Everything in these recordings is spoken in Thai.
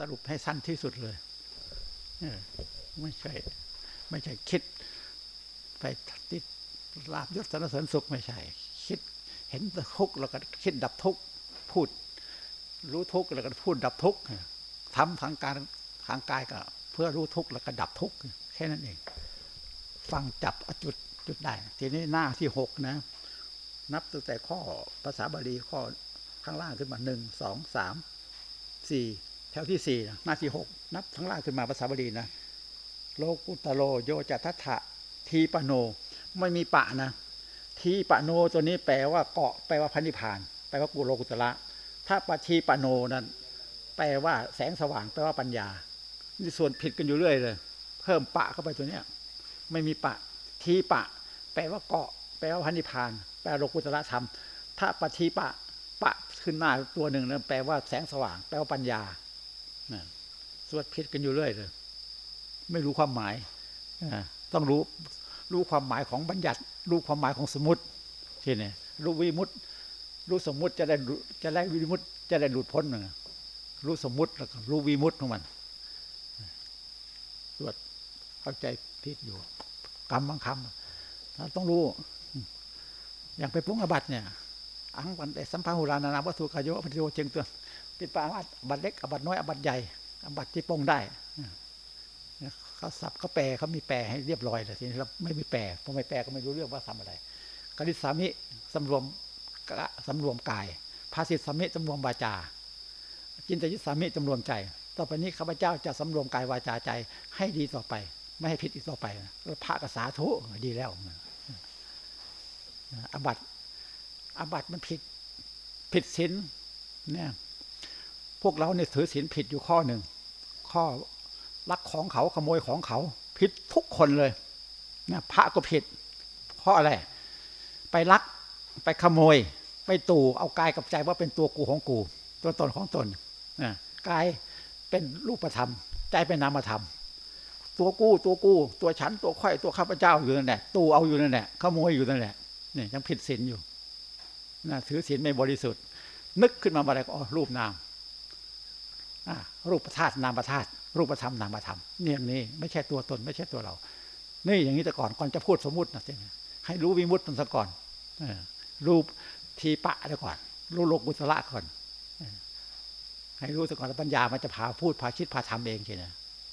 สรุปให้สั้นที่สุดเลยไม่ใช่ ไม่ใช่คิด ไปติดลาบยศสรรเสริญสุขไม่ใช่ คิดเห็นทุกข์แล้วก็คิดดับทุกข์พูด รู้ทุกข์แล้วก็พูดดับทุกข์ทำทางการทางกายก็ เพื่อรู้ทุกข์แล้วก็ดับทุกข์แค่นั้นเอง ฟังจับจุดจุดได้ ทีนี้หน้าที่หกนะ นับตั้งแต่ข้อภาษาบาลีข้อข้างล่างขึ้นมาหนึ่งสองสามสี่ แถวที่สี่หน้าที่หกนับข้งล่างขึ้นมาภาษาบาลีนะโลกุตโลโยจัตถะทีปโน ไม่มีปะนะทีปโนตัวนี้แปลว่าเกาะแปลว่าพันิพาน แปลว่ากุโลกุตละถ้าปทีปโนนั้นแปลว่าแสงสว่างแปลว่าปัญญานี่ส่วนผิดกันอยู่เรื่อยเลย เพิ่มปะเข้าไปตัวเนี้ยไม่มีปะทีปะ แปลว่าเกาะ แปลว่าพันิพาน แปลโลกุตละธรรม ถ้าปทีปะปะขึ้นหน้าตัวหนึ่งนั้นแปลว่าแสงสว่าง แปลว่าปัญญา สวดผิดกันอยู่เรื่อยเลยไม่รู้ความหมายต้องรู้รู้ความหมายของบัญญัติ รู้ความหมายของสมมติที่นี่รู้วิมุตรู้สมมุติจะได้จะได้วิมุตจะได้หลุดพ้นนะรู้สมมุติแล้วก็รู้วิมุตของมันสวดเข้าใจผิดอยู่กรรมบางคำเราต้องรู้อย่างไปปุ้งอบัตเนี่ยอังวันแต่สัมภาหุรานานาวัตถุกายโยปฏิโยเจงตัว ปิดปาอบัตเล็กอบัตน้อยอบัตใหญ่อบัตที่ปงได้เขาสับเขาแปลเขามีแปลให้เรียบร้อยเลยทีนี้เราไม่มีแปลพอไม่แปลก็ไม่รู้เรื่องว่าทำอะไรกริสามิสำรวมสำรวมกายภาษิตสามิสำรวมวาจา จินตยิสามิสำรวมใจ ต่อไปนี้ข้าพเจ้าจะสำรวมกายวาจาใจให้ดีต่อไป ไม่ให้ผิดอีกต่อไปแล้วพระกษาทุดีแล้วอบัตอบัตมันผิดผิดศีลเนี่ย พวกเราเนี่ยถือศีลผิดอยู่ข้อหนึ่ง ข้อลักของเขาขโมยของเขา ผิดทุกคนเลยนี่พระก็ผิดเพราะอะไร ไปลักไปขโมย ไปตู่เอากายกับใจว่าเป็นตัวกูของกู ตัวตนของตนนะกายเป็นรูปธรรม ใจเป็นนามธรรม ตัวกู้ตัวกู้ ตัวฉันตัวข่อยตัวข้าพเจ้าอยู่นั่นแหละตู่เอาอยู่นั่นแหละขโมยอยู่นั่นแหละเนี่ยยังผิดศีลอยู่นะถือศีลไม่บริสุทธิ์ นึกขึ้นมาอะไรก็รูปนาม รูปธาตุนามธาตุรูปธรรมนามธรรมเนี่ยนี้ไม่ใช่ตัวตน ไม่ใช่ตัวเรา นี่อย่างนี้แต่ก่อนก่อนจะพูดสมมุตินะให้รู้วิมุตต์มันซะก่อนรูปทีปะซะก่อน รู้โลกุตละก่อนให้รู้ซะก่อนแล้วปัญญามันจะพาพูดพาคิดพาทำเองใช่ไหม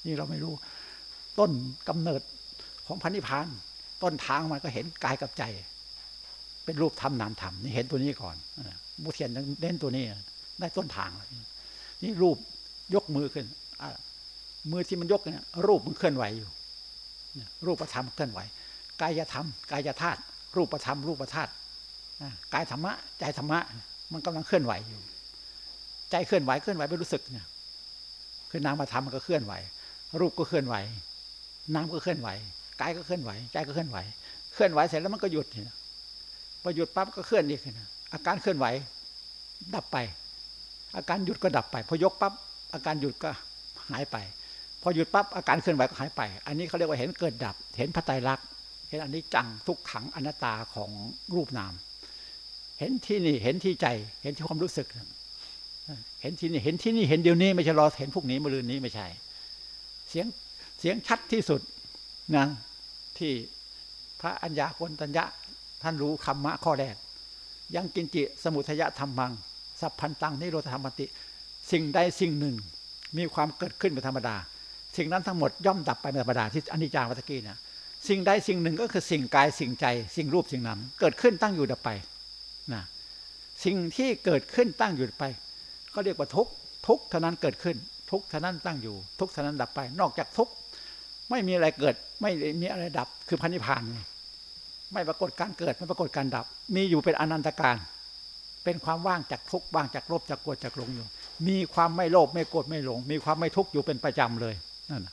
นี่เราไม่รู้ต้นกำเนิดของพันธิพาน ต้นทางมันก็เห็นกายกับใจ เป็นรูปธรรมนามธรรมนี่เห็นตัวนี้ก่อนมุเทียนเน้นตัวนี้ ได้ต้นทางนี่รูป ยกมือขึ้นมือที่มันยกเนี่ยรูปมันเคลื่อนไหวอยู่รูปธรรมเคลื่อนไหวกายธรรมกายธาตุรูปธรรมรูปธาตุกายธรรมะใจธรรมะ มันกำลังเคลื่อนไหวอยู่ ใจเคลื่อนไหวเคลื่อนไหวไปรู้สึกเนี่ยคือนามธรรมมันก็เคลื่อนไหว รูปก็เคลื่อนไหว น้ำก็เคลื่อนไหวกายก็เคลื่อนไหวใจก็เคลื่อนไหว เคลื่อนไหวเสร็จแล้วมันก็หยุดเนี่ยพอหยุดปั๊บก็เคลื่อนอีกนะอาการเคลื่อนไหว ดับไป อาการหยุดก็ดับไปพอยกปั๊บ อาการหยุดก็หายไป พอหยุดปั๊บอาการเคลื่อนไหวก็หายไป อันนี้เขาเรียกว่าเห็นเกิดดับ เห็นพระไตรลักษณ์เห็นอันนี้จังทุกขังอนัตตาของรูปนาม เห็นที่นี่เห็นที่ใจ เห็นที่ความรู้สึก เห็นที่นี่เห็นที่นี่เห็นเดี๋ยวนี้ไม่ใช่รอเห็นพวกนี้มะรืนนี้ไม่ใช่ เสียงเสียงชัดที่สุดนะที่พระอัญญาโกณตัญญะท่านรู้คำมะข้อแรก ยังกินจิสมุทยะธรรมัง สัพพันตังนิโรธธรรมติ สิ่งใดสิ่งหนึ่ง มีความเกิดขึ้นเป็นธรรมดา สิ่งนั้นทั้งหมดย่อมดับไปเป็นธรรมดาที่อนิจจาวัตกี้เนี่ยสิ่งใดสิ่งหนึ่งก็คือสิ่งกายสิ่งใจ สิ่งรูปสิ่งนั้นเกิดขึ้นตั้งอยู่ดับไปนะสิ่งที่เกิดขึ้นตั้งอยู่ไปเขาเรียกว่าทุกทุกเท่านั้นเกิดขึ้น ทุกเท่านั้นตั้งอยู่ ทุกเท่านั้นดับไป นอกจากทุกไม่มีอะไรเกิด ไม่มีอะไรดับ คือพันิพานไม่ปรากฏการเกิดไม่ปรากฏการดับ มีอยู่เป็นอนันตการ เป็นความว่างจากทุกว่างจากโลภจากกรธจากหลงอยู่ มีความไม่โลภไม่โกรธไม่หลง มีความไม่ทุกข์อยู่เป็นประจำเลยนั่น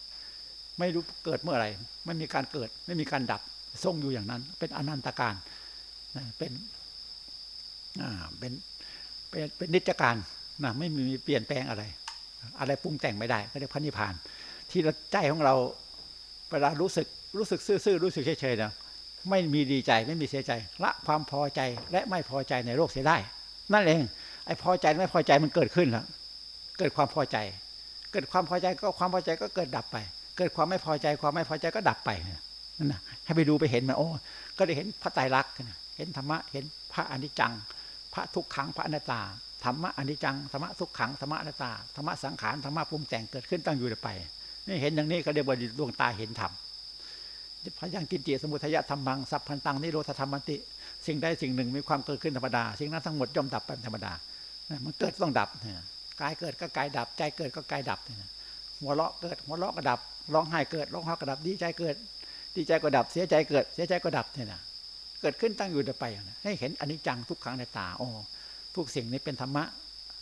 ไม่รู้เกิดเมื่อไหร่ไม่มีการเกิด ไม่มีการดับทรงอยู่อย่างนั้น เป็นอนันตการเป็นเป็นเป็นเป็นนิจการนะไม่มีเปลี่ยนแปลงอะไร อะไรปรุงแต่งไม่ได้ก็เรียกพระนิพพาน ที่เราใจของเราเวลารู้สึกรู้สึกซื่อๆรู้สึกเฉยๆนะไม่มีดีใจไม่มีเสียใจ ละความพอใจและไม่พอใจในโลกเสียได้ นั่นเอง ไอ้พอใจไม่พอใจมันเกิดขึ้นแล้วเกิดความพอใจ เกิดความพอใจก็ความพอใจก็เกิดดับไป เกิดความไม่พอใจความไม่พอใจก็ดับไปนั่นนะให้ไปดูไปเห็นมันโอ้ก็ได้เห็นพระไตรลักษณ์เห็นธรรมะเห็นพระอนิจจัง พระทุกขังพระอนัตตาธรรมะอนิจจังธรรมะทุกขังธรรมะอนัตตาธรรมะสังขารธรรมะปรุงแต่งเกิดขึ้นตั้งอยู่ไป นี่เห็นอย่างนี้ก็เรียกว่าดวงตาเห็นธรรมพยังกินเจสมุทัยธรรมังสัพพันตังนิโรธธรรมติ สิ่งใดสิ่งหนึ่งมีความเกิดขึ้นธรรมดา สิ่งนั้นทั้งหมดย่อมดับเป็นธรรมดา มันเกิดต้องดับกายเกิดก็กายดับ ใจเกิดก็กายดับหัวเราะเกิดหัวเราะก็ดับร้องไห้เกิดร้องไห้ก็ดับ ดีใจเกิด ดีใจก็ดับ เสียใจเกิด เสียใจก็ดับเนี่ยนะเกิดขึ้นตั้งอยู่เดไปให้เห็นอนิจจังทุกครั้งในตาโอ้ทุกสิ่งนี้เป็นธรรมะ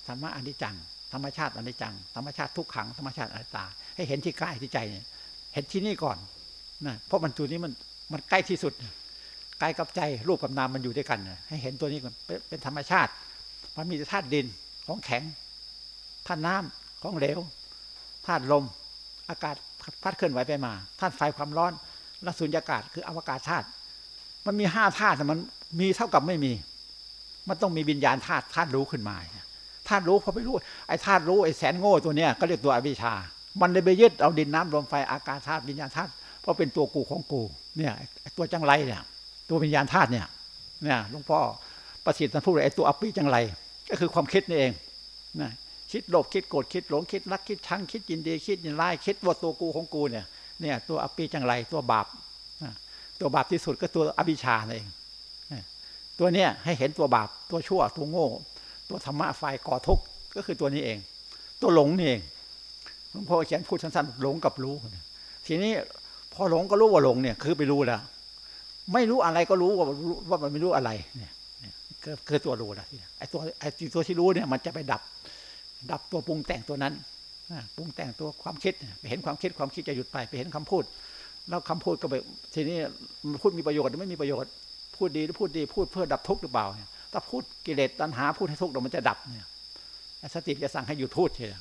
ธรรมะอนิจจัง ธรรมชาติอนิจจัง ธรรมชาติทุกขังธรรมชาติอนัตตา ให้เห็นที่กายที่ใจเนี่ยเห็นที่นี่ก่อนนะเพราะมันตัวนี้มันมันใกล้ที่สุดกายกับใจรูปกับนามมันอยู่ด้วยกันให้เห็นตัวนี้ก่อนเป็นธรรมชาติ มันมีธาตุดินของแข็งธาตุน้ำของเหลวธาตุลม อากาศพัดเคลื่อนไหวไปมาธาตุไฟความร้อนและสุญญากาศคืออวกาศธาตุมันมีห้าธาตุมันมีเท่ากับไม่มี มันต้องมีวิญญาณธาตุธาตุรู้ขึ้นมาธาตุรู้พอไปรู้ไอ้ธาตุรู้ไอ้แสนโง่ตัวเนี้ยก็เรียกตัวอวิชชา มันเลยไปยึดเอาดินน้ำลมไฟอากาศธาตุวิญญาณธาตุเพราะเป็นตัวกูของกูเนี่ยตัวจังไรเนี่ยตัววิญญาณธาตุเนี่ยเนี่ยหลวงพ่อ ประสิทธิ์ท่านพูดเลยไอ้ตัวอภิจังไร ก็คือความคิดนี่เองนะคิดโลภคิดโกรธคิดหลงคิดรักคิดชังคิดยินดีคิดยินไล่คิดว่าตัวกูของกูเนี่ยเนี่ยตัวอภิจังไรตัวบาปตัวบาปที่สุดก็ตัวอภิชาเองตัวเนี้ยให้เห็นตัวบาปตัวชั่วตัวโง่ ตัวธรรมะไฟก่อทุกข์ก็คือตัวนี้เอง ตัวหลงนี่เองหลวงพ่อเขียนพูดสั้นๆหลงกับรู้ ทีนี้พอหลงก็รู้ว่าหลงเนี่ยคือไปรู้แล้วไม่รู้อะไรก็รู้ว่าว่ามันไม่รู้อะไรเนี่ย คือตัวรู้นะไอ้ตัวไอ้ตัวที่รู้เนี่ยมันจะไปดับ ดับตัวปรุงแต่งตัวนั้นปรุงแต่งตัวความคิดไปเห็นความคิดความคิดจะหยุดไปไปเห็นคำพูด แล้วคำพูดก็ไปทีนี้พูดมีประโยชน์หรือไม่มีประโยชน์ พูดดีหรือพูดดีพูดเพื่อดับทุกข์หรือเปล่าเนี่ยถ้าพูดกิเลสตัณหาพูดให้ทุกข์เดี๋ยวมันจะดับเนี่ยสติจะสั่งให้หยุดพูดเฉย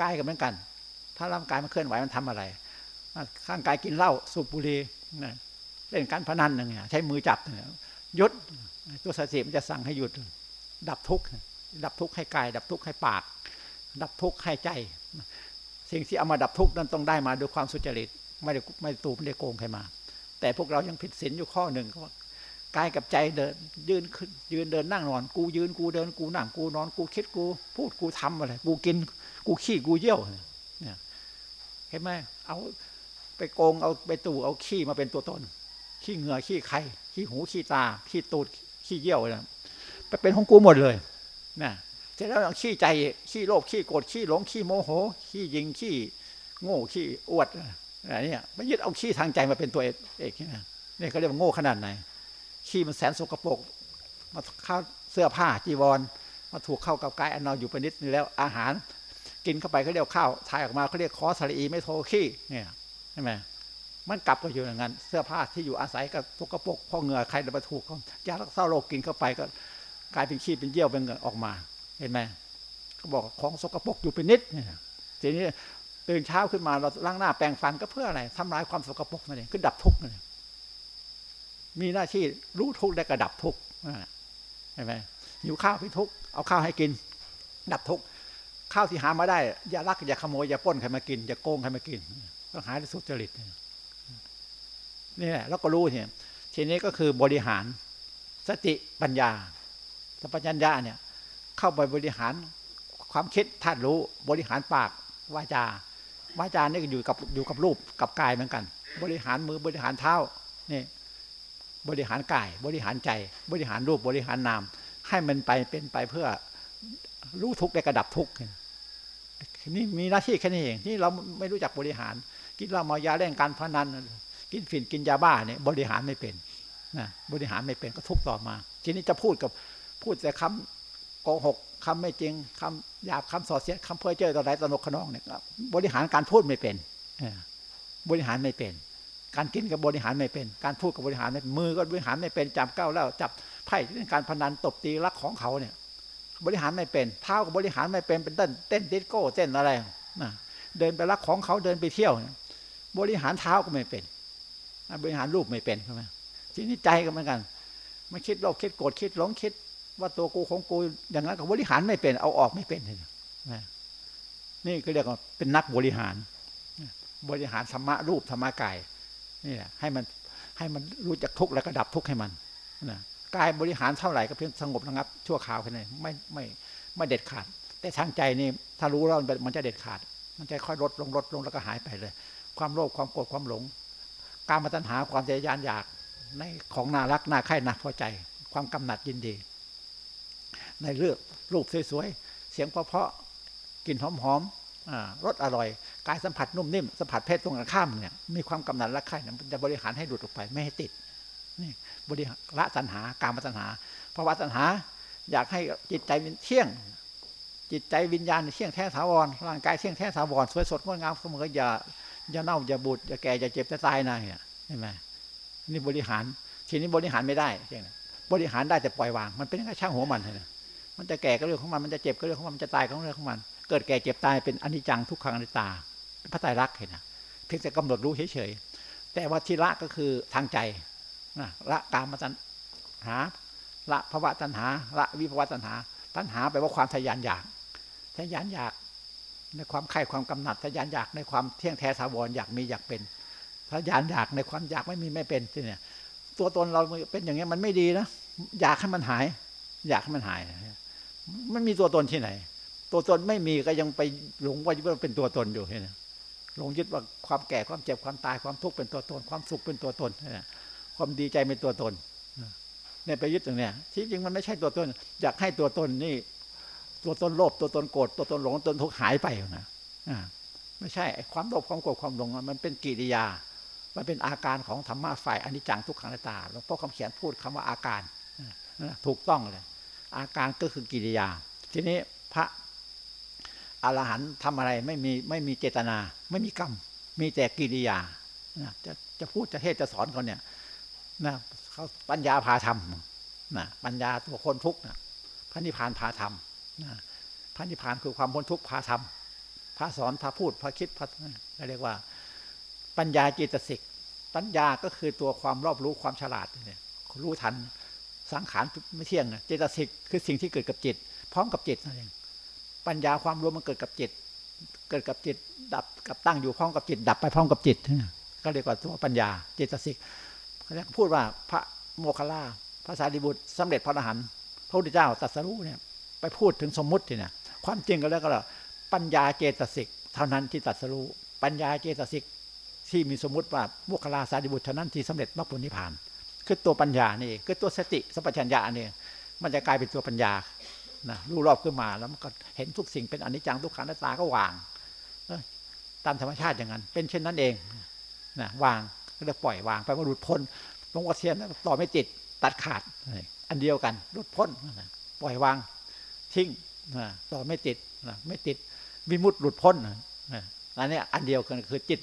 กายก็เหมือนกัน ถ้าร่างกายมันเคลื่อนไหวมันทำอะไรข้างกายกินเหล้าสูบบุหรี่เล่นการพนันอย่างเงี้ยใช้มือจับยุ หยุด ตัวสติมันจะสั่งให้หยุด ดับทุกข์ดับทุกข์ให้กาย ดับทุกข์ให้ปาก ดับทุกข์ให้ใจ สิ่งที่เอามาดับทุกข์นั้นต้องได้มาด้วยความสุจริต ไม่ได้ไม่ตูไม่ได้โกงใครมา แต่พวกเรายังผิดศีลอยู่ข้อหนึ่งก็ว่ากายกับใจเดินยืนขึ้นยืนเดินนั่งนอน กูยืนกูเดินกูนั่งกูนอนกูคิดกู พูดกูทำอะไรกูกิน กูขี้กูเยี่ยวเนี่ยเห็นไหมเอาไปโกงเอาไปตู่เอาขี้มาเป็นตัวตน ขี้เหงื่อขี้ไข่ขี้หูขี้ตา ขี้ตูดขี้เยี่ยวนะไปเป็นของกูหมดเลยนะเสร็จแล้วขี้ใจขี้โลภขี้โกรธขี้หลงขี้โมโห ขี้ยิงขี้โง่ขี้อวดอะไรเนี่ยไม่ยึดเอาขี้ทางใจมาเป็นตัวเอกนี่เขาเรียกว่าโง่ขนาดไหนขี้มันแสนสกปรกมาเข้าเสื้อผ้าจีวรมาถูกเข้ากับกายอันนอนอยู่เป็นนิดนึงแล้วอาหาร กินเข้าไปเขาเรียกข้าวถ่ายออกมาเขาเรียกคอสลีไม่โทขี้เนี่ยใช่ไหม มันกลับก็อยู่อย่างนั้น เสื้อผ้าที่อยู่อาศัยก็ตกกระปกพ่อเหงื่อใครจะมาถูกเขายารักษาโรคกินเข้าไปก็ กลายเป็นขี้เป็นเยี่ยวเป็นเงินออกมา เห็นไหมเขาบอกของสกปรกอยู่เป็นนิดเนี่ยทีนี้ตื่นเช้าขึ้นมาเราล้างหน้าแปรงฟันก็เพื่ออะไรทำลายความสกปรกนั่นเองคือดับทุกข์นั่นเองมีหน้าที่รู้ทุกข์ได้กระดับทุกข์เห็นไหมหิวข้าวไปทุกข์เอาข้าวให้กิน ดับทุกข์ข้าวที่หามาได้ อย่าลักอย่าขโมยอย่าป้นใครมากินอย่าโกงใครมากินต้องหาที่สุจริตนี่ นี่แหละแล้วก็รู้เนี่ยทีนี้ก็คือบริหารสติปัญญาสัพพัญญาเนี่ย เข้าไปบริหารความคิดธาตุรู้บริหารปากวาจาวาจานี่อยู่กับอยู่กับรูปกับกายเหมือนกัน บริหารมือบริหารเท้านี่บริหารกาย บริหารใจ บริหารรูปบริหารนาม ให้มันไปเป็นไปเพื่อรู้ทุกข์ได้กระดับทุกข์นี่มีหน้าที่แค่นี้เองที่เราไม่รู้จักบริหารกินเหล้ามายาเล่นการพนัน กินฝิ่นกินยาบ้าเนี่ยบริหารไม่เป็นนะบริหารไม่เป็นก็ทุกต่อมา ทีนี้จะพูดกับพูดแต่คำโกหกคำไม่จริงคำหยาบคำสอดเสียดคำเพ้อเจ้อต่อใดตนกขนองเนี่ยบริหารการพูดไม่เป็นบริหารไม่เป็น การกินกับบริหารไม่เป็น การพูดกับบริหารไม่มือก็บริหารไม่เป็นจับเก้าแล้วจับไพ่เล่นการพนันตบตีรักของเขาเนี่ย บริหารไม่เป็นเท้ากับบริหารไม่เป็นเป็นเต้นเต้นดิสโก้เต้นอะไรนะเดินไปรักของเขาเดินไปเที่ยว บริหารเท้าก็ไม่เป็น บริหารรูปไม่เป็นใช่ไหมทีนี้ใจก็เหมือนกันไม่คิดโลภคิดโกรธคิดหลงคิด ว่าตัวกูของกูอย่างนั้นก็บริหารไม่เป็น เอาออกไม่เป็นเลยนี่ก็เรียกว่าเป็นนักบริหาร บริหารธรรมะรูปธรรมะกายนี่แหละให้มันให้มันรู้จักทุกข์แล้วก็ดับทุกข์ให้มันนะกายบริหารเท่าไหร่ก็เพียงสงบระงับ ชั่วคราวแค่นั้นไม่ไม่ไม่เด็ดขาด แต่ทางใจนี่ถ้ารู้แล้วมันจะเด็ดขาด มันจะค่อยลดลงลดลงแล้วก็หายไปเลย ความโลภความโกรธความหลง การมาตัญหาความใจยานอยากในของน่ารักน่าใคร่น่าพอใจ ความกำหนัดยินดี ในเรื่องรูปสวยๆ เสียงเพราะๆกลิ่นหอมๆรสอร่อย กายสัมผัสนุ่มนิ่มสัมผัสเพศตรงกันข้ามเนี่ยมีความกำหนัดรักใคร่มันจะบริหารให้หลุดออกไปไม่ให้ติดนี่บริหารละตัณหาการมาตัณหาภาวะตัณหา อยากให้จิตใจเป็นเที่ยง จิตใจวิญญาณเที่ยงแท้ถาวรร่างกายเที่ยงแท้ถาวรสวยสดงดงามเสมออย่า อย่าเน่าอย่าบูดอย่าแก่อย่าเจ็บอย่าตายนะเนี่ยใช่ไหมนี่บริหาร ทีนี้บริหารไม่ได้ใช่ไหมบริหารได้แต่ปล่อยวาง มันเป็นแค่ช่างหัวมันเลยมันจะแก่ก็เรื่องของมันมันจะเจ็บก็เรื่องของมันมันจะตายก็เรื่องของมัน เกิดแก่เจ็บตายเป็นอนิจจังทุกขังอนิจตาพระไตรลักษณ์เห็นนะเพียงแต่กำหนดรู้เฉยๆแต่ว่าทีละก็คือทางใจละกามตัณหา ละภวะตัณหา ละวิภวะตัณหา ตัณหาแปลว่าความทยานอยากทยานอยาก ในความไข่ความกำหนัดทยานอยากในความเที่ยงแท้สาวรอยากมีอยากเป็นทยานอยากในความอยากไม่มีไม่เป็นที่เนี่ยตัวตนเราเป็นอย่างนี้ยมันไม่ดีนะอยากให้มันหาย อยากให้มันหายมันมีตัวตนที่ไหน ตัวตนไม่มีก็ยังไปหลงว่าเป็นตัวตนอยู่เห็นไหมหลงยึดว่าความแก่ความเจ็บความตายความทุกข์เป็นตัวตน ความสุขเป็นตัวตนความดีใจเป็นตัวตนเนี่ยไปยึดตรงเนี้ยที่จริงมันไม่ใช่ตัวตน อยากให้ตัวตนนี่ ตัวตนโลภตัวตนโกรธตัวตนหลงตัวตนทุกข์หายไปนะไม่ใช่ความโลภความโกรธความหลงมันเป็นกิริยา มันเป็นอาการของธรรมะฝ่ายอนิจจังทุกขังตาหลวงพ่อคำเขียนพูดคำว่าอาการถูกต้องเลย อาการก็คือกิริยา ทีนี้พระอรหันต์ทำอะไรไม่มีไม่มีเจตนา ไม่มีกรรม มีแต่กิริยาจะจะพูดจะเทศจะสอนเขาเนี่ยนะเขาปัญญาพาทำนะปัญญาตัวคนทุกข์นะพระนิพพานพาทำนะ พระนิพพานคือความพ้นทุกข์พาทำพระสอนพระพูดพระคิดพระเรียกว่า ปัญญาจิตสิก ปัญญาก็คือตัวความรอบรู้ความฉลาดเนี่ยรู้ทันสังขารไม่เที่ยงเจตสิกคือสิ่งที่เกิดกับจิต พร้อมกับจิตนั่นเองปัญญาความรู้มันเกิดกับจิต เกิดกับจิต ดับกับตั้งอยู่พร้อมกับจิต ดับไปพร้อมกับจิตก็เรียกว่าตัวปัญญาเจตสิกเขาพูดว่าพระโมคคัลลาพระสารีบุตรสำเร็จพระอรหันต์พระพุทธเจ้าตรัสรู้เนี่ย ไปพูดถึงสมมุติเนี่ยความจริงก็แล้วก็ปัญญาเจตสิกเท่านั้นที่ตรัสรู้ปัญญาเจตสิกที่มีสมมติว่าโมคคัลาสารีบุตรเท่านั้นที่สำเร็จมรรคผลนิพพาน คือตัวปัญญานี่คือตัวสติสัพพัญญาเนี่ยมันจะกลายเป็นตัวปัญญานะรู้รอบขึ้นมาแล้วมันก็เห็นทุกสิ่งเป็นอนิจจังทุกขังหน้าตาก็วางตามธรรมชาติอย่างนั้น เป็นเช่นนั้นเองนะวางก็เลยปล่อยวางไปว่าหลุดพ้นลวงพ่อเทียนต่อไม่ติดตัดขาด อันเดียวกันหลุดพ้นปล่อยวาง ทิ้งต่อไม่ติดไม่ติดวิมุตต์หลุดพ้นอันนี้อันเดียวกันคือจิต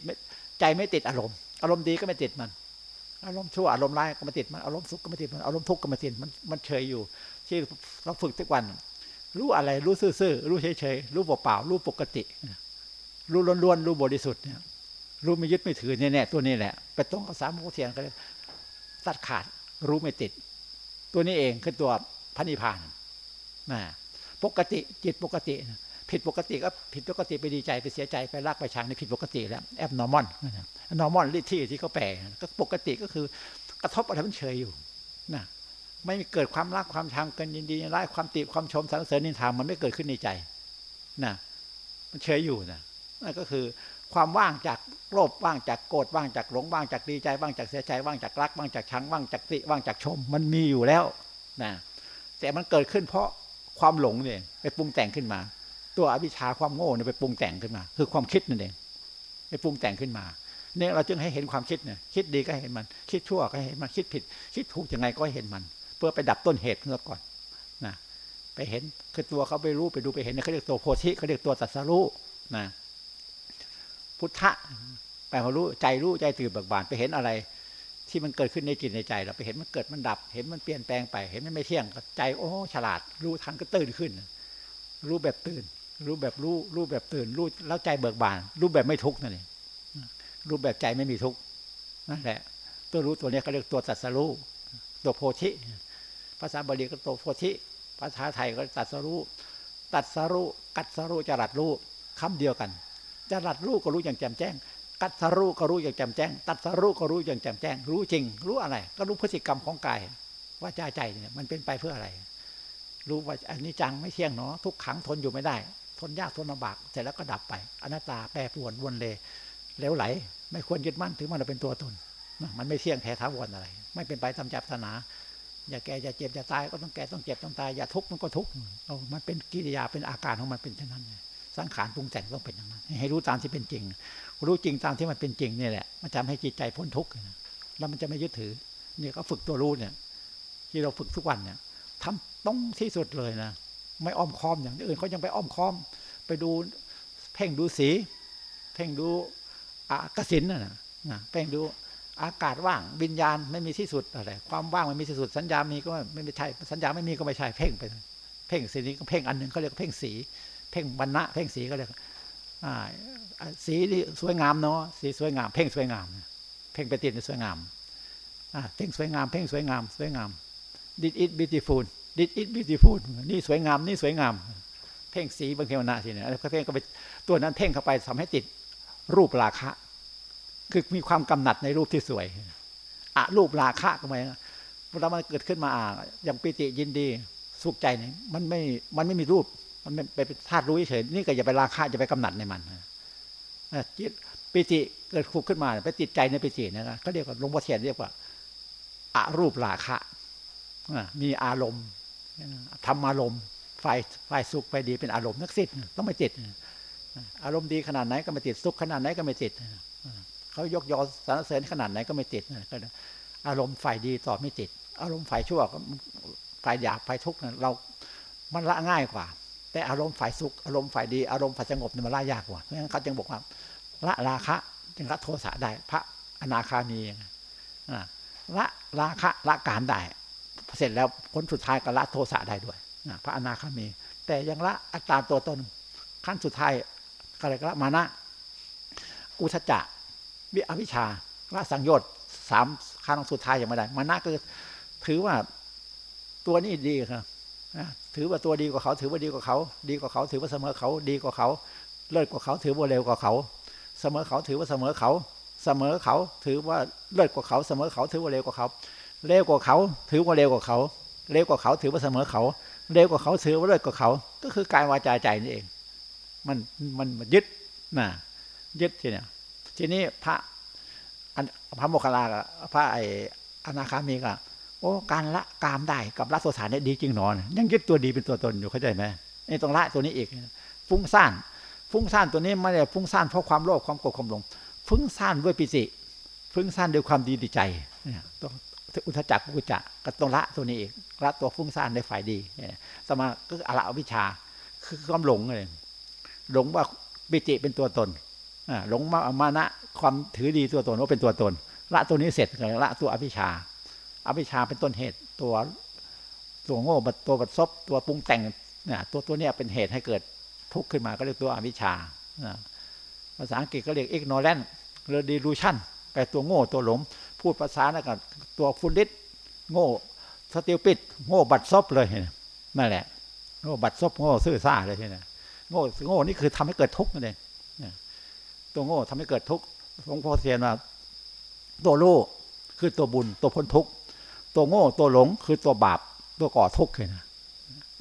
ใจไม่ติดอารมณ์ อารมณ์ดีก็ไม่ติดมัน อารมณ์ชั่วอารมณ์ร้ายก็ไม่ติดมันอารมณ์สุขก็ไม่ติดมันอารมณ์ทุกข์ก็ไม่ติดมันมันเฉยอยู่ ที่เราฝึกทุกวัน รู้อะไรรู้ซื่อๆรู้เฉยๆรู้เปล่าๆรู้ปกติ รู้ล้วนๆรู้บริสุทธิ์เนี่ยรู้ไม่ยึดไม่ถือเนี่ยแน่ตัวนี้แหละไปตรงกับสามโมเทียนก็เลยตัดขาดรู้ไม่ติด ตัวนี้เองคือตัวพระนิพพานนะ ปกติจิตปกติ ผิดปกติก็ผิดปกติไปดีใจไปเสียใจไปรักไปชังในผิดปกติแล้ว abnormal normal ที่ที่เขาแปลก็ปกติก็คือกระทบอะไรมันเฉยอยู่นะไม่เกิดความรักความชังกันยินดีร้ายความติความชมสรรเสริญนินทามันไม่เกิดขึ้นในใจนะมันเฉยอยู่นะนั่นก็คือความว่างจากโลภว่างจากโกรธว่างจากหลงว่างจากดีใจว่างจากเสียใจว่างจากรักว่างจากชังว่างจากติว่างจากชม มันมีอยู่แล้วนะแต่มันเกิดขึ้นเพราะ ความหลงเนี่ยไปปรุงแต่งขึ้นมา ตัวอวิชชาความโง่เนี่ยไปปรุงแต่งขึ้นมา คือความคิดนั่นเองไปปรุงแต่งขึ้นมาเนี่ยเราจึงให้เห็นความคิดเนี่ยคิดดีก็เห็นมัน คิดชั่วก็เห็นมันคิดผิด คิดถูกยังไงก็เห็นมัน เพื่อไปดับต้นเหตุเมื่อก่อนนะไปเห็นคือตัวเขาไปรู้ไปดูไปเห็นเขาเรียกตัวโพธิเขาเรียกตัวตัสรู้นะพุทธะแปลว่ารู้ใจรู้ใจตื่นเบิกบานไปเห็นอะไร ที่มันเกิดขึ้นในจิตในใจ เราไปเห็นมันเกิดมันดับ เห็นมันเปลี่ยนแปลงไป เห็นมันไม่เที่ยงใจโอ้ฉลาด รู้ทันก็ตื่นขึ้น รู้แบบตื่น รู้แบบรู้รู้แบบตื่น รู้แล้วใจเบิกบาน รู้แบบไม่ทุกข์นั่นเองรู้แบบใจไม่มีทุกข์นั่นแหละ ตัวรู้ตัวนี้เขาเรียกตัวตัดสรู้ตัวโพธิ ภาษาบาลีก็ตัวโพธิภาษาไทยก็ตัดสรู้ตัดสรู้กัดสรู้จรัดรู้คำเดียวกันจรัดรู้ก็รู้อย่างแจ่มแจ้ง กัดสรู้ก็รู้อย่างแจ่มแจ้ง ตัดสรู้ก็รู้อย่างแจ่มแจ้ง รู้จริง รู้อะไร ก็รู้พฤติกรรมของกาย ว่าใจใจเนี่ยมันเป็นไปเพื่ออะไร รู้ว่าอันนี้จังไม่เที่ยงเนาะทุกขังทนอยู่ไม่ได้ ทนยากทนลำบากเสร็จแล้วก็ดับไปอนัตตาแปรปรวนวนเลยเลวไหล ไม่ควรยึดมั่นถือมันเป็นตัวตนมันไม่เที่ยงแท้ท้าวรอะไร ไม่เป็นไปตามจับศาสนาอย่าแก่อย่าเจ็บอย่าตายก็ต้องแก่ต้องเจ็บต้องตายอย่าทุกข์มันก็ทุกข์มันเป็นกิริยาเป็นอาการของมันเป็นเช่นนั้น สังขารปรุงแต่งต้องเป็นอย่างนั้น ให้รู้ตามที่เป็นจริง รู้จริงตามที่มันเป็นจริงนี่แหละ มันทำให้จิตใจพ้นทุกข์แล้วมันจะไม่ยึดถือ เนี่ยก็ฝึกตัวรู้เนี่ย ที่เราฝึกทุกวันเนี่ยทำต้องที่สุดเลยนะ ไม่อ้อมค้อมอย่างอื่นเขายังไปอ้อมค้อม ไปดูเพ่งดูสี เพ่งดูอากสินนะนะเพ่งดูอากาศว่างวิญญาณไม่มีที่สุดอะไรความว่างไม่มีที่สุดสัญญามีก็ไม่ไม่ใช่สัญญาไม่มีก็ไม่ใช่เพ่งไป เพ่งสีนี้ก็เพ่งอันหนึ่งเขาเรียกเพ่งสี เพ่งบรรณะเพ่งสีก็เรียกสีนี่สวยงามเนาะสีสวยงาม เพ่งสวยงาม เพ่งไปติดในสวยงามเพ่งสวยงาม เพ่งสวยงาม สวยงาม did it beautiful did it beautiful นี่สวยงาม นี่สวยงาม เพ่งสีบางเทวนาสิเนี่ยเพ่งก็ไปตัวนั้นเพ่งเข้าไปทำให้ติดรูปราคะ คือมีความกำหนัดในรูปที่สวยอะรูปราคะก็ไมเวลามันเกิดขึ้นมาอ่าอย่างปิติยินดีสุขใจเนี่ยมันไม่มันไม่มีรูป มันเป็นธาตุรู้เฉยนี่ก็อย่าไปราคะอย่าไปกำหนัดในมันจิตปิติเกิดขุกขึ้นมาไปติดใจในปิตินะก็เรียกว่าหลวงพ่อเทียนเรียกว่าอารูปราคะมีอารมณ์ทำอารมณ์ฝ่ายฝ่ายสุขไปดีเป็นอารมณ์นักสิทธิ์ต้องไม่ติดอารมณ์ดีขนาดไหนก็ไม่ติดสุขขนาดไหนก็ไม่ติดเขายกยอสรรเสริญขนาดไหนก็ไม่ติดอารมณ์ฝ่ายดีต่อไม่ติด อารมณ์ฝ่ายชั่วฝ่ายหยาบฝ่ายทุกข์เรามันละง่ายกว่า แต่อารมณ์ฝ่ายสุขอารมณ์ฝ่ายดีอารมณ์ฝ่ายสงบเนี่ยมันละยากกว่าเพราะฉะนั้นเขาจึงบอกว่าละราคะจึงละโทสะได้ พระอนาคามีละราคะละกามได้เสร็จแล้วผลสุดท้ายก็ละโทสะได้ด้วยพระอนาคามี แต่ยังละอัตตาตัวตนขั้นสุดท้ายก็เลยละมานะอุทจักวิอวิชาละสังโยชน์สามขั้นสุดท้ายยังไม่ได้มานะก็ถือว่าตัวนี้ดีครับ ถือว่าตัวดีกว่าเขา ถือว่าดีกว่าเขา ดีกว่าเขา ถือว่าเสมอเขา ดีกว่าเขา เลิศกว่าเขา ถือว่าเร็วกว่าเขา เสมอเขา ถือว่าเสมอเขา เสมอเขา ถือว่าเลิศกว่าเขา เสมอเขา ถือว่าเร็วกว่าเขา เร็วกว่าเขา ถือว่าเร็วกว่าเขา เร็วกว่าเขา ถือว่าเสมอเขา เร็วกว่าเขา ถือว่าเลิศกว่าเขา ก็คือกายวาจาใจนี่เอง มันมันยึดน่ะยึดทีเนี่ย ทีนี้พระพระโมคคัลลากพระไออนาคามีก็ โอ้การละกามได้กับละโสสารเนี่ยดีจริงหนอนยังยึดตัวดีเป็นตัวตนอยู่เข้าใจไหมนี่ต้องละตัวนี้อีก ฟุ้งซ่านฟุ้งซ่านตัวนี้ไม่ได้ฟุ้งซ่านเพราะความโลภความโกรธความหลงฟุ้งซ่านด้วยปิติฟุ้งซ่านด้วยความดีดีใจเนี่ยต้องอุทจักกุจักก็ต้องละตัวนี้อีกละตัวฟุ้งซ่านในฝ่ายดีสมาก็อละอวิชาคือความหลงเลยหลงว่าปิติเป็นตัวตนหลงมามานะความถือดีตัวตนว่าเป็นตัวตน ละตัวนี้เสร็จละตัวอภิชา อภิชาเป็นต้นเหตุตัวตัวโง่ตัวบัดซบตัวปรุงแต่งเนี่ยตัวตัวเนี้ยเป็นเหตุให้เกิดทุกข์ขึ้นมาก็เรียกตัวอภิชาภาษาอังกฤษก็เรียก ignorant หรือ delusion แปลตัวโง่ตัวหลงพูดภาษาแล้วก็ตัวฟุนดิสโง่สติลปิด โง่บัดซบเลยนั่นแหละโง่บัดซบโง่ซื่อซ่าเลยทีนี้โง่โง่นี่คือทำให้เกิดทุกข์นั่นเองตัวโง่ทำให้เกิดทุกข์หลวงพ่อเทียนว่าตัวโลคือตัวบุญตัวพ้นทุกข์ ตัวโง่ตัวหลงคือตัวบาปตัวก่อทุกข์เลยนะ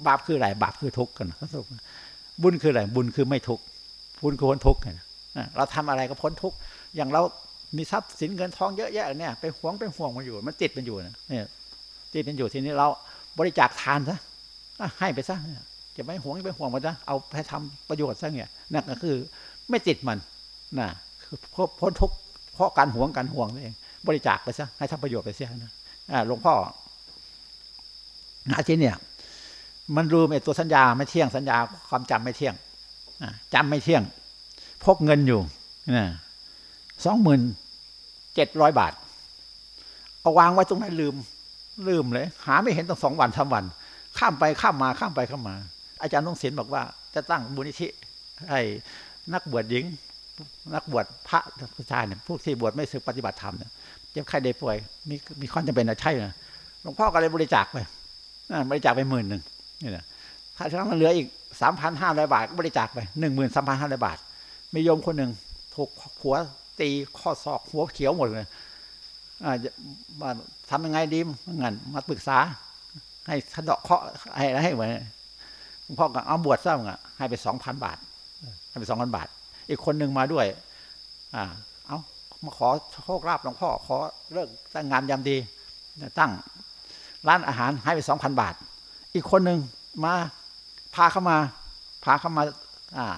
บาปคืออะไรบาปคือทุกข์กันบุญคืออะไรบุญคือไม่ทุกข์บุญคือพ้นทุกข์เราทำอะไรก็พ้นทุกข์อย่างเรามีทรัพย์สินเงินทองเยอะแยะเนี่ยไปหวงไปห่วงมันอยู่ มันติดมันอยู่นะเนี่ยติดมันอยู่ทีนี้เราบริจาคทานซะให้ไปซะจะไม่หวงไปห่วงมันนะเอาไปทำประโยชน์ซะเนี่ยนั่นก็คือไม่ติดมันนะคือพ้นทุกข์เพราะการหวงการห่วงนี่เอง บริจาคไปซะให้ทำประโยชน์ไปเสียนะ หลวงพ่ออาชีเนี่ย มันรู้ไอ้ตัวสัญญาไม่เที่ยงสัญญาความจำไม่เที่ยงจำไม่เที่ยง พกเงินอยู่สองหมื่นเจ็ดร้อยบาท เอาวางไว้ตรงนั้นลืม ลืมเลย หาไม่เห็นตั้งสองวันทำวัน ข้ามไปข้ามมาข้ามไปข้ามมา อาจารย์ต้องศิลบอกว่า จะตั้งบุญนิธิให้นักบวชหญิงนักบวชพระผู้ชายเนี่ยพวกที่บวชไม่สึกปฏิบัติธรรมเนี่ย จ็บไข้ได้ป่วย มีมีความจำเป็นอะใช่ไหมหลวงพ่อก็เลยบริจาคไปบริจาคไปหมื่นหนึ่งนี่นะถ้าถ้ามันเหลืออีกสามพันห้าร้อยบาทก็บริจาคไปหนึ่งหมื่นสามพันห้าร้อยบาท มีโยมคนหนึ่งถูกหัวตีข้อศอกหัวเขียวหมดเลยมาทำยังไงดีงั้นมาปรึกษา ให้สะดอกเคาะให้ให้เหมือนพ่อก็เอาบวชซะมั้งให้ไปสองพันบาทให้ไปสองพันบาท อีกคนหนึ่งมาด้วย อ่า เอา มาขอโชคลาภหลวงพ่อ ขอเลิกตั้งงานยามดี ตั้งร้านอาหารให้ไปสองพันบาท อีกคนหนึ่งมาพาเข้ามา พาเข้ามาอ่า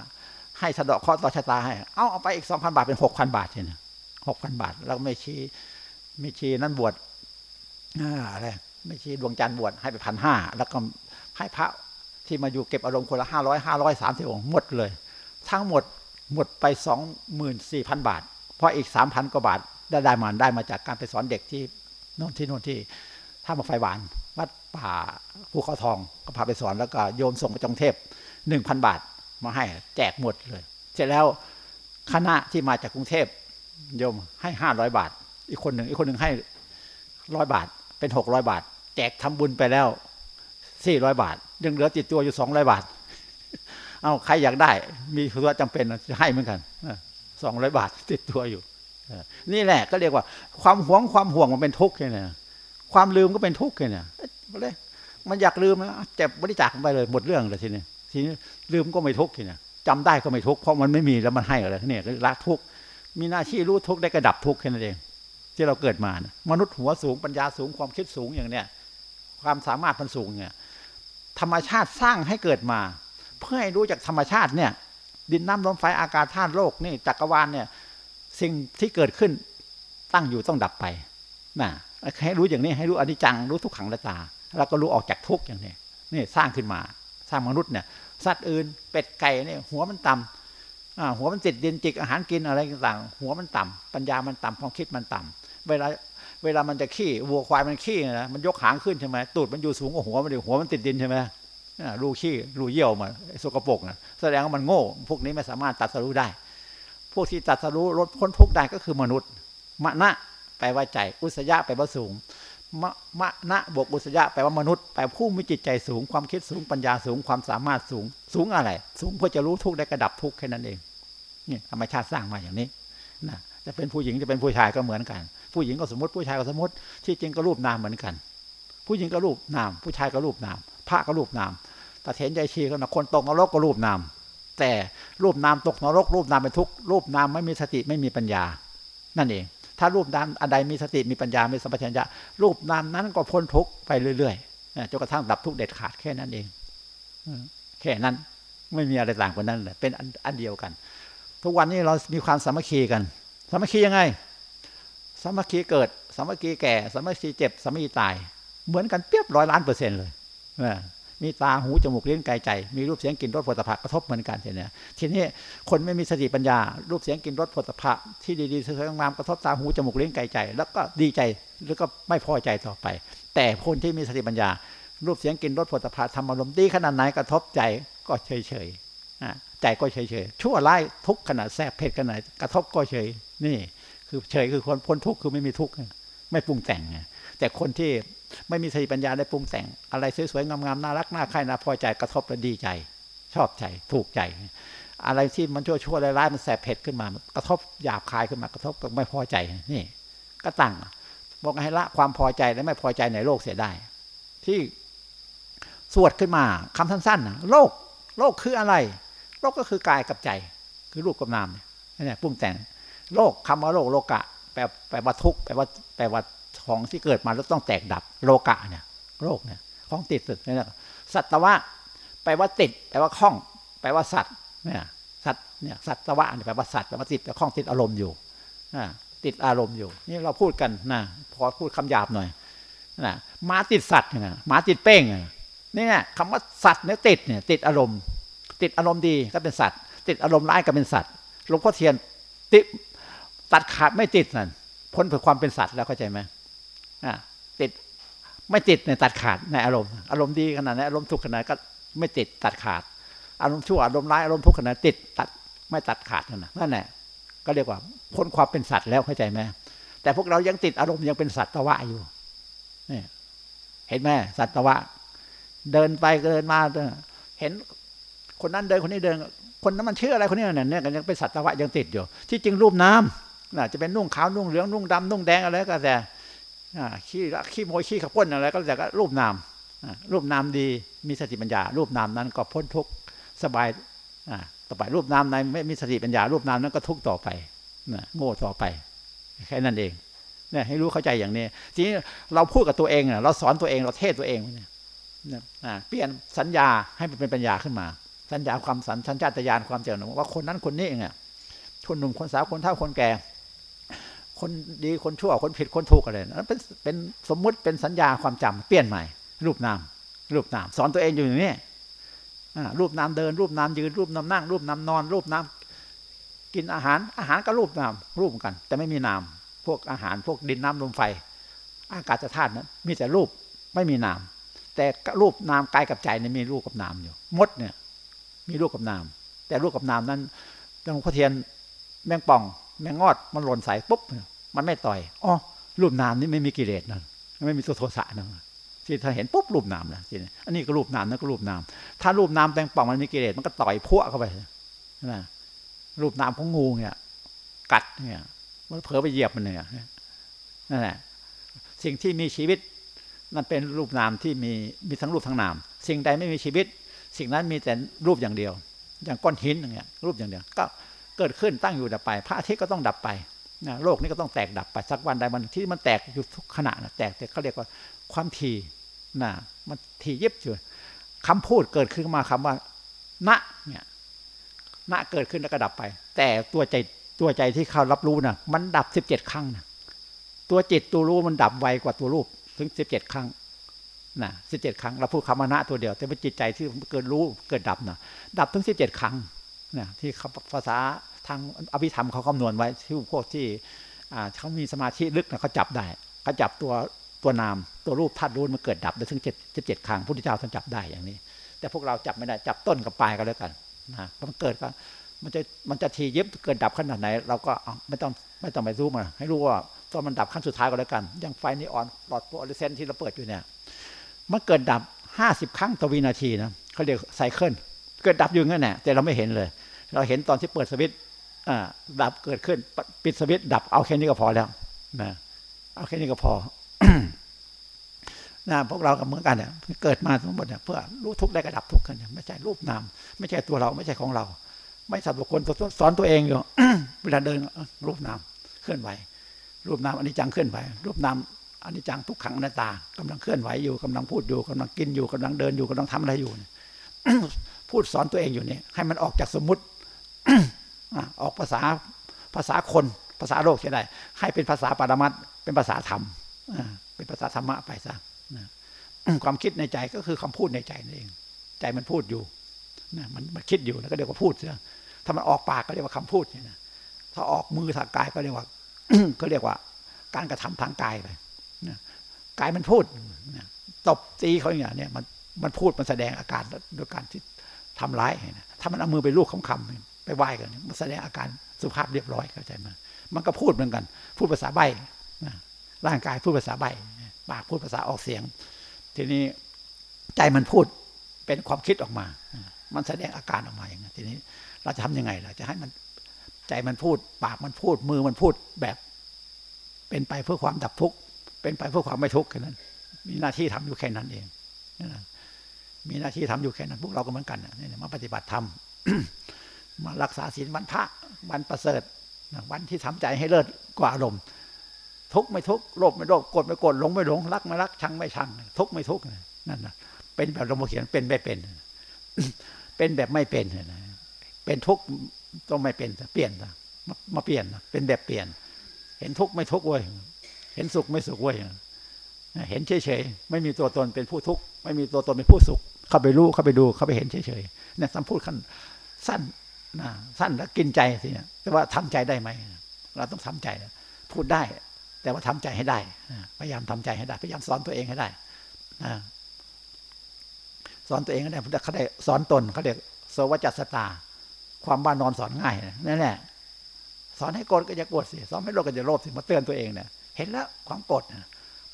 ให้สะดอกข้อต่อชะตาให้ เอาเอาไปอีกสองพันบาทเป็นหกพันบาทเนี่ยหกพันบาท แล้วไม่ชี้ไม่ชี้นั่นบวชอะไรไม่ชี้ดวงจันทร์บวชให้ไปพันห้าแล้วก็ให้พระที่มาอยู่เก็บอารมณ์คนละห้าร้อยห้าร้อยสามสิบองค์หมดเลย ทั้งหมดหมดไปสองหมื่นสี่พันบาท เพราะอีกสามพันกว่าบาทได้ได้มาได้มาจากการไปสอนเด็กที่โน่นที่โน่นที่ท่ามาไฟหวาน วัดป่าภูเขาทองก็พาไปสอนแล้วก็โยมส่งไปจงเทพหนึ่งพันบาทมาให้แจกหมดเลย เสร็จแล้วคณะที่มาจากกรุงเทพโยมให้ห้าร้อยบาท อีกคนหนึ่งอีกคนหนึ่งให้ร้อยบาทเป็นหกร้อยบาท แจกทำบุญไปแล้วสี่ร้อยบาท ยังเหลือติดตัวอยู่สองร้อยบาท เอาใครอยากได้ มีธุระจำเป็นจะให้เหมือนกัน สองร้อยบาทติดตัวอยู่นี่แหละก็เรียกว่า ความหวงความห่วงมันเป็นทุกข์แค่นี้ความลืมก็เป็นทุกข์แค่นี้เลยมันอยากลืมนะเจ็บบริจาคไปเลยหมดเรื่องเลยทีนี้ทีนี้ลืมก็ไม่ทุกข์ทีนี้จำได้ก็ไม่ทุกข์เพราะมันไม่มีแล้วมันให้อะไรเนี่ยละทุกข์มีหน้าที่รู้ทุกข์ได้กระดับทุกข์แค่นั้นเอง ที่เราเกิดมานะมนุษย์หัวสูงปัญญาสูงความคิดสูงอย่างเนี้ยความสามารถมันสูงเนี่ยธรรมชาติสร้างให้เกิดมา เพื่อให้รู้จากธรรมชาติเนี่ย ดินน้ำลมไฟอากาศธาตุโลกนี่จักรวาลเนี่ย สิ่งที่เกิดขึ้นตั้งอยู่ต้องดับไปนะให้รู้อย่างนี้ให้รู้อนิจจังรู้ทุกขังละตา แล้วก็รู้ออกจากทุกอย่างนี้นี่สร้างขึ้นมา สร้างมนุษย์เนี่ยสัตว์อื่นเป็ดไก่เนี่ยหัวมันต่ำอ่าหัวมันติดดินจิกอาหารกินอะไรต่างๆหัวมันต่ำปัญญามันต่ำความคิดมันต่ำเวลาเวลามันจะขี้วัวควายมันขี้นะมันยกหางขึ้นใช่ไหมตูดมันอยู่สูงกว่าหัวมันเดียวหัวมันติดดินใช่ไหม รูขี้รูเยี่ยวมันสกปรกนะแสดงว่ามันโง่ พวกนี้ไม่สามารถตัดสรู้ได้ พวกที่ตัดสรู้ลดพ้นทุกข์ได้ก็คือมนุษย์ มณะแปลว่าใจ อุสยะแปลว่าสูง มะมะนะบวกอุสยะแปลว่ามนุษย์แปลผู้มีจิตใจสูง ความคิดสูงปัญญาสูงความสามารถสูง สูงอะไร สูงเพื่อจะรู้ทุกข์ได้กระดับทุกข์แค่นั้นเองนี่ธรรมชาติสร้างมาอย่างนี้นะจะเป็นผู้หญิงจะเป็นผู้ชายก็เหมือนกัน ผู้หญิงก็สมมติผู้ชายก็สมมติ ที่จริงก็รูปนามเหมือนกัน ผู้หญิงก็รูปนาม ผู้ชายก็รูปนามพระก็รูปนาม ตาเถนใจชีก็นะคนตกนรกก็รูปนาม แต่รูปนามตกนรก รูปนามเป็นทุกข์รูปนามไม่มีสติไม่มีปัญญา นั่นเอง ถ้ารูปนามอันใดมีสติมีปัญญามีสัมปชัญญะรูปนามนั้นก็พ้นทุกข์ไปเรื่อยๆจนกระทั่งดับทุกข์เด็ดขาดแค่นั้นเองแค่นั้นไม่มีอะไรต่างกว่านั้นเลยเป็นอันเดียวกัน ทุกวันนี้เรามีความสามัคคีกันสามัคคียังไงสามัคคีเกิดสามัคคีแก่สามัคคีเจ็บสามัคคีตาย เหมือนกันเปียบร้อยล้านเปอร์เซ็นต์เลย มีตาหูจมูกเลี้ยงกายใจ มีรูปเสียงกลิ่นรสผลิตภัณฑ์กระทบเหมือนกันเนี่ยทีนี้คนไม่มีสติปัญญา รูปเสียงกลิ่นรสผลิตภัณฑ์ที่ดีๆสวยงามกระทบตาหูจมูกเลี้ยงกายใจ แล้วก็ดีใจแล้วก็ไม่พอใจต่อไป แต่คนที่มีสติปัญญา รูปเสียงกลิ่นรสผลิตภัณฑ์ทำอารมณ์ดีขนาดไหนกระทบใจก็เฉยเฉยใจก็เฉยเฉยชั่วร้ายทุกขนาดแสบเผ็ดขนาดกระทบก็เฉยนี่ คือเฉยคือคนพ้นทุกข์คือไม่มีทุกข์ไม่ปรุงแต่งแต่คนที่ ไม่มีสติปัญญาได้ปรุงแต่ง อะไรสวยๆงามๆน่ารักน่าใคร่น่าพอใจกระทบแล้วดีใจ ชอบใจถูกใจ อะไรที่มันชั่วชั่วร้ายๆมันแสบเผ็ดขึ้นมา กระทบหยาบคายขึ้นมากระทบกับไม่พอใจนี่ ก็ตั้งบอกให้ละความพอใจและไม่พอใจในโลกเสียได้ ที่สวดขึ้นมาคำสั้นๆนะโลก โลกคืออะไร โลกก็คือกายกับใจ คือรูปกับนามเนี่ยปรุงแต่ง โลกคำว่าโลกโลกะแปลแปลว่าทุกข์แปลว่าแปลว่า ของที่เกิดมาแล้วต้องแตกดับโลกะเนี่ยโรคเนี่ยของติดสุดนี่นะสัตวะแปลว่าติดแปลว่าคล้องแปลว่าสัตว์เนี่ยสัตว์เนี่ยสัตวะแปลว่าสัตว์แปลว่าติดแต่คล้องติดอารมณ์อยู่นะติดอารมณ์อยู่ นี่เราพูดกันนะพอพูดคำหยาบหน่อยนะหมาติดสัตว์เนี่ยหมาติดเป้งนี่ไงคำว่าสัตว์เนี่ยติดเนี่ยติดอารมณ์ ติดอารมณ์ดีก็เป็นสัตว์ ติดอารมณ์ร้ายก็เป็นสัตว์หลวงพ่อเทียนติดตัดขาดไม่ติดนั่นพ้นเพื่อความเป็นสัตว์แล้วเข้าใจไหม ติดไม่ติดในตัดขาดในอารมณ์ อารมณ์ดีขนาดไหนอารมณ์ทุกข์ขนาดก็ไม่ติดตัดขาด อารมณ์ชั่วอารมณ์ร้ายอารมณ์ทุกข์ขนาดติดตัดไม่ตัดขาดนั่นนะนั่นแหละก็เรียกว่าพ้นความเป็นสัตว์แล้วเข้าใจไหมแต่พวกเรายังติดอารมณ์ยังเป็นสัตว์ตะวะอยู่นี่เห็นไหมสัตว์ตะวะ เดินไปเดินมาเห็นคนนั้นเดินคนนี้เดิน คนนั้นมันเชื่ออะไรคนนี้เนี่ยเนี่ยยังเป็นสัตวะยังติดอยู่ ที่จริงรูปน้ำน่ะจะเป็นนุ่งขาวนุ่งเหลืองนุ่งดำนุ่งแดงอะไรก็แต่ ขี้ละขี้โมยขี้ขับพ้นอะไรก็แต่ก็รูปนามรูปนามดีมีสติปัญญา รูปนามนั้นก็พ้นทุกสบายต่อไปรูปนามในไม่มีสติปัญญา รูปนามนั้นก็ทุกต่อไปโง่ต่อไป แค่นั้นเองเนี่ยให้รู้เข้าใจอย่างนี้ ทีนี้เราพูดกับตัวเองเราสอนตัวเองเราเทศตัวเองเนี่ยเปลี่ยนสัญญาให้มันเป็นปัญญาขึ้นมา สัญญาความสันสัญชาตญาณความเจริญว่าคนนั้นคนนี้เองคนหนุ่มคนสาวคนเฒ่าคนแก่ คนดีคนชั่วคนผิดคนถูกอะไรนั้นเป็นเป็นสมมุติเป็นสัญญาความจำเปลี่ยนใหม่ รูปนามรูปนามสอนตัวเองอยู่อย่างนี้รูปนามเดิน รูปนามยืนรูปนามนั่ง รูปนามนอน รูปนามกินอาหารอาหารก็รูปนามรูปกัน แต่ไม่มีนาม พวกอาหารพวกดินน้ำลมไฟ อากาศธาตุนั้นมีแต่รูปไม่มีนาม แต่รูปนามกายกับใจนี่มีรูปกับนามอยู่มดเนี่ยมีรูปกับนาม แต่รูปกับนามนั้นหลวงพ่อเทียนแมงป่อง แมงงอดมันหล่นใส่ปุ๊บมันไม่ต่อยอ๋อรูปนามนี่ไม่มีกิเลสนั่นไม่มีตัวโทสะนั่นที่ถ้าเห็นปุ๊บรูปนามนะทีนี้อันนี้ก็รูปนามนั่นก็รูปนาม ถ้ารูปนามแมงป่องมันมีกิเลสมันก็ต่อยพวกเข้าไปนะรูปนามของงูเนี่ย กัดเนี่ยมันเผลอไปเหยียบมันเนี่ยนั่นแหละสิ่งที่มีชีวิตนั่นเป็นรูปนามที่มีมีทั้งรูปทั้งนาม สิ่งใดไม่มีชีวิต สิ่งนั้นมีแต่รูปอย่างเดียว อย่างก้อนหินอย่างเงี้ยรูปอย่างเดียวก็ เกิดขึ้นตั้งอยู่ดับไป พระอาทิตย์ก็ต้องดับไปนะโลกนี้ก็ต้องแตกดับไปสักวันใดวันที่มันแตกอยู่ทุกขณะนะแตกแต่เขาเรียกว่าความทีนะมันทียิบอยู่คำพูดเกิดขึ้นมาคำว่า ณเนี่ยณเกิดขึ้นแล้วก็ดับไป แต่ตัวใจตัวใจที่เขารับรู้นะมันดับสิบเจ็ดครั้งนะตัวจิตตัวรู้มันดับไวกว่าตัวรูปถึงสิบเจ็ดครั้งนะสิบเจ็ดครั้งเราพูดคำว่านะตัวเดียว แต่เป็นจิตใจที่เกิดรู้เกิดดับนะดับถึงสิบเจ็ดครั้ง นะที่ภาษาทางอภิธรรมเขาคำนวณไว้ที่พวกที่เขามีสมาธิลึกนะเขาจับได้เขาจับตัวตัวนามตัวรูปธาตุรู้มันเกิดดับได้ถึงเจ็ดเจ็ดครั้งพุทธเจ้าท่านจับได้อย่างนี้ แต่พวกเราจับไม่ได้จับต้นกับปลายก็แล้วกันนะมันเกิดก็มันจะมันจะทีเยิบเกิดดับขนาดไหน เราก็ไม่ต้องไม่ต้องไปรู้มาให้รู้ว่าตอนมันดับขั้นสุดท้ายก็แล้วกัน อย่างไฟนีออนหลอดโพลิเซนที่เราเปิดอยู่เนี่ยมันเกิดดับห้าสิบครั้งต่อวินาทีนะเขาเรียกไซเคิล เกิดดับอยู่งั้นแหละแต่เราไม่เห็นเลย เราเห็นตอนที่เปิดสวิตดับเกิดขึ้น ปิดสวิตดับเอาแค่นี้ก็พอแล้วนะเอาแค่นี้ก็พอนะพวกเราก็เหมือนกันเนี่ยเกิดมาทั้งหมดเนี่ยเพื่อรู้ทุกได้กระดับทุกกันไม่ใช่รูปนาม ไม่ใช่ตัวเราไม่ใช่ของเรา ไม่สับบุคคลสอนตัวเองอยู่เวลาเดินรูปนามเคลื่อนไหว รูปนามอันิจจังเคลื่อนไหว รูปนามอันิจจังทุกขังหน้าตากำลังเคลื่อนไหวอยู่กำลังพูดอยู่กำลังกินอยู่กำลังเดินอยู่กำลังทำอะไรอยู่ พูดสอนตัวเองอยู่นี่ให้มันออกจากสมมติออกภาษาภาษาคนภาษาโลกใช่ได้ ให้เป็นภาษาปรมัตเป็นภาษาธรรมเป็นภาษาธรรมะไปซะความคิดในใจก็คือคำพูดในใจนั่นเอง ใจมันพูดอยู่นะมันมันคิดอยู่แล้วก็เรียกว่าพูดเสียถ้ามันออกปากก็เรียกว่าคำพูดเนี่ยนะถ้าออกมือทางกายก็เรียกว่าก็เรียกว่า การกระทำทางกายไปนะกายมันพูดนะตบตีเขาอย่างเนี้ยมันมันพูดมันแสดงอาการโดยการที่ ทำร้ายนะถ้ามันเอามือไปลูกคำคำไปไหว้กันมันแสดงอาการสุภาพเรียบร้อยเข้าใจไหมมันก็พูดเหมือนกัน พูดภาษาใบนะร่างกายพูดภาษาใบปากพูดภาษาออกเสียง ทีนี้ใจมันพูดเป็นความคิดออกมา มันแสดงอาการออกมาอย่างนี้ทีนี้เราจะทํำยังไงล่ะจะให้มันใจมันพูด ปากมันพูดมือมันพูดแบบเป็นไปเพื่อความดับทุกข์เป็นไปเพื่อความไม่ทุกข์แค่นั้น มีหน้าที่ทำอยู่แค่นั้นเอง มีหน้าที่ทำอยู่แค่นั้นพวกเราก็เหมือนกันนี่มาปฏิบัติธรรมมารักษาศีลวันพระวันประเสริฐวันที่ทำใจให้เลิศกว่าอารมณ์ทุกไม่ทุกโลภไม่โลภโกรธไม่โกรธหลงไม่หลงรักไม่รักชังไม่ชัง ทุกไม่ทุกนั่นนะเป็นแบบเราเขียนเป็นไม่เป็น เป็นแบบไม่เป็นนะเป็นทุกต้องไม่เป็นเปลี่ยนมาเปลี่ยนเป็นแบบเปลี่ยน เห็นทุกไม่ทุกเว้ยเห็นสุขไม่สุขเว้ยเห็นเฉยๆไม่มีตัวตนเป็นผู้ทุกข์ไม่มีตัวตนเป็นผู้สุข เข้าไปรู้เข้าไปดูเข้าไปเห็นเฉยๆเนี่ยสัมพูดขั้นสั้นนะสั้นแล้วกินใจสิเนี่ยแต่ว่าทำใจได้ไหมเราต้องทำใจพูดได้ แต่ว่าทำใจให้ได้พยายามทำใจให้ได้ พยายามสอนตัวเองให้ได้สอนตัวเองก็ได้เขาได้สอนตนเขาเรียกโสวจัสตา ความบ้านนอนสอนง่ายนั่นแหละสอนให้โกรธก็จะโกรธสิสอนให้โลภก็จะโลภสิมาเตือนตัวเองเนี่ยเห็นแล้วความโกรธ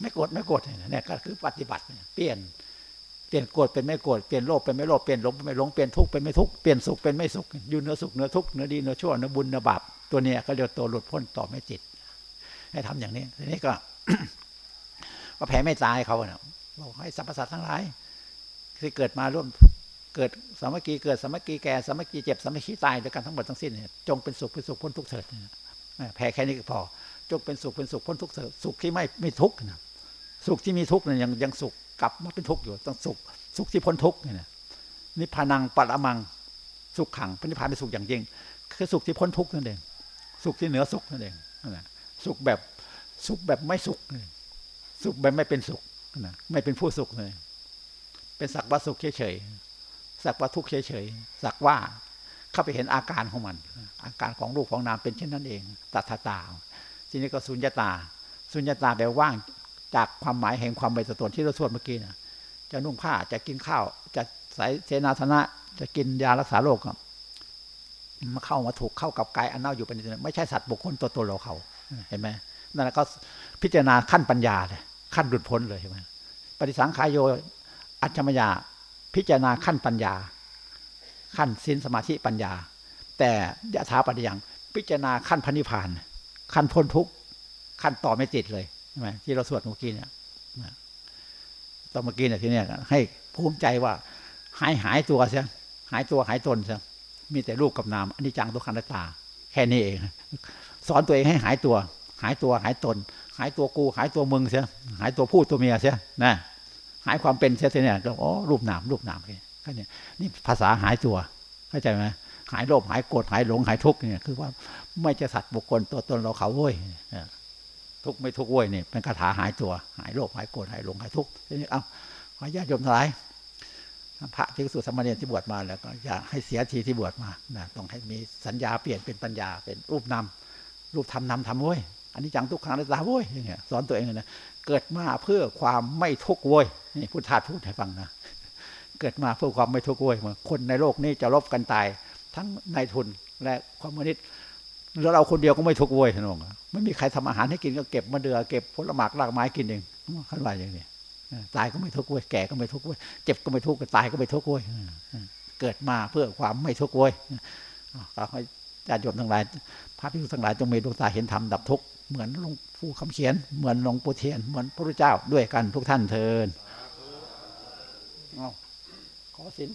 ไม่โกรธไม่โกรธเนี่ยก็คือปฏิบัติเปลี่ยน ลี่ยนโกรธเป็นไม่โกรธเปลี่ยนโลภเป็นไม่โลภเปลี่ยนหลงเป็นไม่หลงเปลี่ยนทุกข์เป็นไม่ทุกข์เปลี่ยนสุขเป็นไม่สุขอยู่เนื้อสุขเนื้อทุกข์เนื้อดีเนื้อชั่วเนื้อบุญเนื้อบาปตัวเนี้ยก็เรียกตัวหลุดพ้นต่อไม่จิต ให้ทำอย่างนี้ทีนี้ก็ ก็แผ่ไม่ตายเขาเนะบอกให้สรรพสัตว์ทั้งหลายที่เกิดมาร่วมเกิดสามัคคีเกิดสามัคคีแก่สามัคคีเจ็บสามัคคีตายด้วยกันทั้งหมดทั้งสิ้นเนี่ยจงเป็นสุขเป็นสุขพ้นทุกข์เถิดแผ่แค่นี้ก็พอจงเป็นสุขเป็นสุขพ้นทุกข์เถิดสุขที่ไม่ไม่ทุกข์นะสุขที่มีทุกข์เนี่ยยังยังสุข กลับมาเป็นทุกข์อยู่ต้องสุข สุขที่พ้นทุกข์เนี่ยนิพพานังปัรมังสุขขังพระนิพพานเป็นสุขอย่างยิ่งคือสุขที่พ้นทุกข์นั่นเอง สุขที่เหนือสุขนั่นเองนะสุขแบบสุขแบบไม่สุข สุขแบบไม่เป็นสุขนะไม่เป็นผู้สุขเลย เป็นสักว่าสุขเฉยๆสักว่าทุกข์เฉยๆสักว่าเข้าไปเห็นอาการของมัน อาการของรูปของนามเป็นเช่นนั้นเองตัทตาทีนี้ก็สุญญตา สุญญตาแปลว่าง จากความหมายแห่งความเป็นตนที่เราสวดเมื่อกี้นะจะนุ่งผ้าจะกินข้าว จะใส่เสนาสนะ จะกินยารักษาโรคมาเข้ามาถูกเข้ากับกายอันเน่าอยู่เป็นไม่ใช่สัตว์บุคคลตัวตนเราเขาเห็นไหมนั่นก็พิจารณาขั้นปัญญาเลยขั้นหลุดพ้นเลยใช่ไหมปฏิสังขายโยอัจฉมยาพิจารณาขั้นปัญญา ขั้นสินสมาธิปัญญา แต่ยะถาปัญญังพิจารณาขั้นพันิพาน ขั้นพ้นทุกขั้นต่อไม่ติดเลย ใช่ไหมที่เราสวดเมื่อกี้เนี่ยตอนเมื่อกี้เนี่ยที่เนี่ยให้ภูมิใจว่า หายหายตัวเสียหายตัวหายตนเสียมีแต่รูปกับนามอันนี้จังตัวขันตา แค่นี้เอง สอนตัวเองให้หายตัว หายตัวหายตน หายตัวกู หายตัวมึงเสียหายตัวผู้ตัวเมียเสียนะหายความเป็นเสียเนี่ยก็อ๋อรูปนามรูปนามแค่นี้นี่ภาษาหายตัวเข้าใจไหมหายโลภหายโกรธหายหลงหายทุกข์เนี่ยคือว่าไม่จะสัตว์บุคคลตัวตนเราเขาเว้ย ทุกไม่ทุกเว้ยนี่เป็นคาถาหายตัว หายโลภหายโกรธหายหลงหายทุกทีนี้เอาขอญาติโยมทั้งหลายพระที่สุสมณีที่บวชมาแล้วก็อย่าให้เสียทีที่บวชมานะต้องให้มีสัญญาเปลี่ยนเป็นปัญญาเป็นรูปนำรูปทำนำทำเว้ยอันนี้จังทุกครั้งในตาเว้ยอย่างเงี้ยสอนตัวเองเลยนะเกิดมาเพื่อความไม่ทุกข์เว้ยนี่พุทธาพูดให้ฟังนะเกิดมาเพื่อความไม่ทุกข์เว้ยคนในโลกนี้จะลบกันตาย ทั้งนายทุนและความมนิษ แล้วเราคนเดียวก็ไม่ทุกข์เว้ยท่านองไม่มีใครทำอาหารให้กินก็เก็บมาเดือเก็บผลไม้รากไม้กินเองขั้นว่าอย่างนี้ตายก็ไม่ทุกข์เว้ยแก่ก็ไม่ทุกข์เว้ยเจ็บก็ไม่ทุกข์ตายก็ไม่ทุกข์เว้ยเกิดมาเพื่อความไม่ทุกข์เว้ยขอให้ญาติโยมทั้งหลายพระภิกษุทั้งหลายจงมีดวงตาเห็นธรรมดับทุกข์เหมือนหลวงปู่คำเขียน เหมือนหลวงปู่เทียน เหมือนพระพุทธเจ้าด้วยกันทุกท่านเทินขอสิน